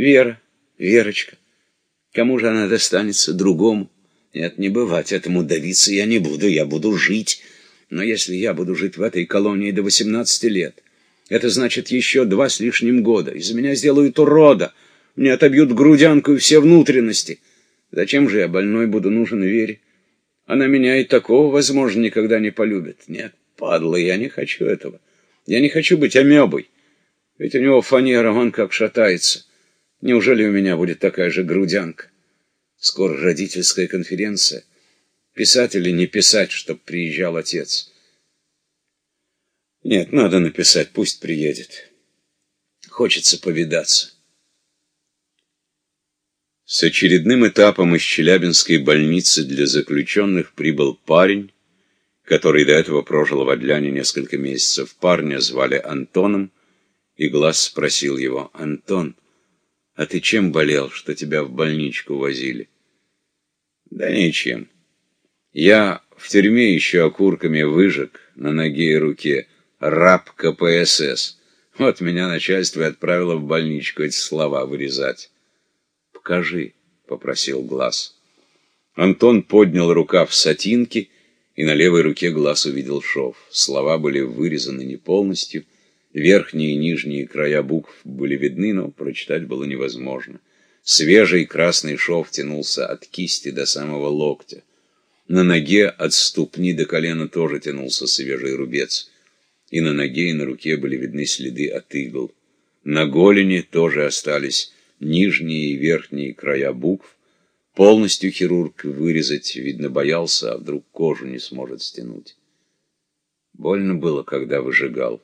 Вера, Верочка. Кому же она достанется? Другому? Нет, не бывать, этому давиться я не буду, я буду жить. Но если я буду жить в этой колонии до 18 лет, это значит еще два с лишним года. Из меня сделают урода. Мне отобьют грудянку и все внутренности. Зачем же я больной буду нужен Вере? Она меня и такого, возможно, никогда не полюбит. Нет, падла, я не хочу этого. Я не хочу быть амебой. Ведь у него фанера, он как шатается. Неужели у меня будет такая же грудянка? Скоро родительская конференция. Писать или не писать, чтоб приезжал отец? Нет, надо написать, пусть приедет. Хочется повидаться. С очередным этапом из Челябинской больницы для заключенных прибыл парень, который до этого прожил в Адляне несколько месяцев. Парня звали Антоном, и Глаз спросил его, «Антон, а ты чем болел, что тебя в больничку возили?» «Да ничем. Я в тюрьме еще окурками выжег на ноге и руке раб КПСС. Вот меня начальство отправило в больничку эти слова вырезать». «Покажи», — попросил Глаз. Антон поднял рукав сатинки, и на левой руке Глаз увидел шов. Слова были вырезаны не полностью, верхние и нижние края букв были видны, но прочитать было невозможно. Свежий красный шов тянулся от кисти до самого локтя. На ноге от ступни до колена тоже тянулся свежий рубец. И на ноге, и на руке были видны следы от игл. На голени тоже остались нижние и верхние края букв. Полностью хирург вырезать, видно, боялся, а вдруг кожу не сможет стянуть. Больно было, когда выжигал.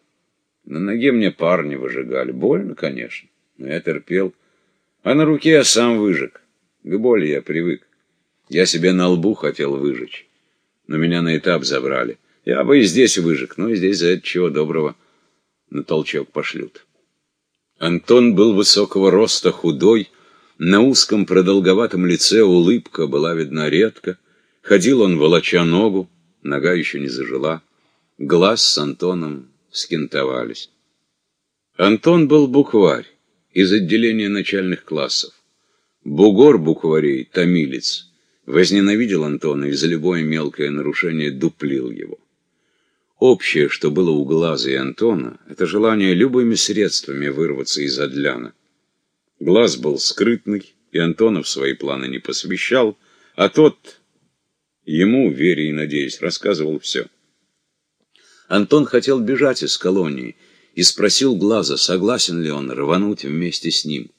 На ноге мне парни выжигали. Больно, конечно, но я терпел. А на руке я сам выжег. К боли я привык. Я себе на лбу хотел выжечь. Но меня на этап забрали. Я бы и здесь выжег, но и здесь за это чего доброго на толчок пошлют. Антон был высокого роста, худой, на узком продолговатом лице улыбка была видна редко. Ходил он, волоча ногу, нога еще не зажила. Глаз с Антоном скинтовались. Антон был букварь из отделения начальных классов. Бугор букварей, томилец, возненавидел Антона и за любое мелкое нарушение дуплил его. Общее, что было у Глаза и Антона, это желание любыми средствами вырваться из Адляна. Глаз был скрытный, и Антона в свои планы не посвящал, а тот ему, вере и надеясь, рассказывал все. Антон хотел бежать из колонии и спросил Глаза, согласен ли он рвануть вместе с ним.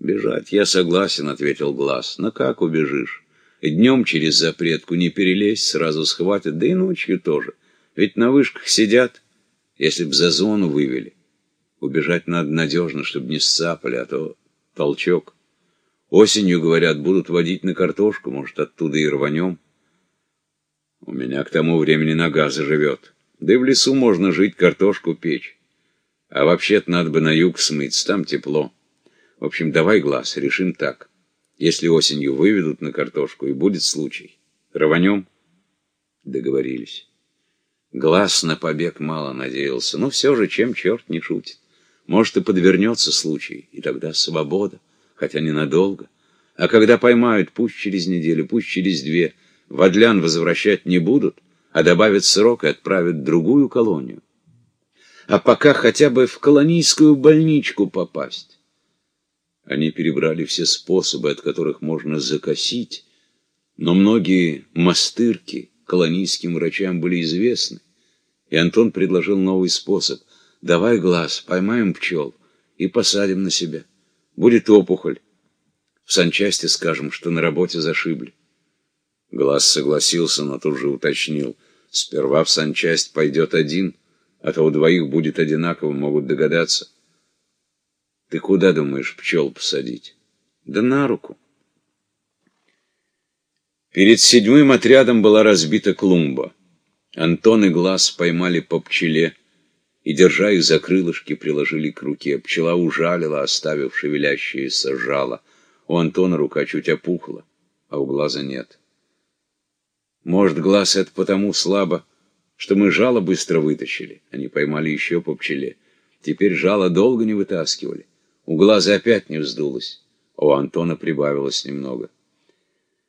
«Бежать я согласен», — ответил Глаз. «Но как убежишь? Днем через запретку не перелезть, сразу схватят, да и ночью тоже. Ведь на вышках сидят, если б за зону вывели. Убежать надо надежно, чтобы не сцапали, а то толчок. Осенью, говорят, будут водить на картошку, может, оттуда и рванем. У меня к тому времени нога заживет». Да и в лесу можно жить, картошку печь. А вообще-то надо бы на юг смыться, там тепло. В общем, давай глаз, решим так. Если осенью выведут на картошку, и будет случай. Рванем? Договорились. Глаз на побег мало надеялся, но все же, чем черт не шутит. Может, и подвернется случай, и тогда свобода, хотя ненадолго. А когда поймают, пусть через неделю, пусть через две, в Адлян возвращать не будут — а добавят срок и отправят в другую колонию. А пока хотя бы в колонийскую больничку попасть. Они перебрали все способы, от которых можно закосить, но многие мастырки колонийским врачам были известны, и Антон предложил новый способ. «Давай глаз, поймаем пчел и посадим на себя. Будет опухоль. В санчасти скажем, что на работе зашибли». Глаз согласился, но тут же уточнил. Сперва в санчасть пойдет один, а то у двоих будет одинаково, могут догадаться. Ты куда думаешь пчел посадить? Да на руку. Перед седьмым отрядом была разбита клумба. Антон и Глаз поймали по пчеле и, держа их за крылышки, приложили к руке. Пчела ужалила, оставив шевелящееся жало. У Антона рука чуть опухла, а у Глаза нет. Может, глаз это потому слабо, что мы жало быстро вытащили. Они поймали еще по пчеле. Теперь жало долго не вытаскивали. У глаза опять не вздулось, а у Антона прибавилось немного.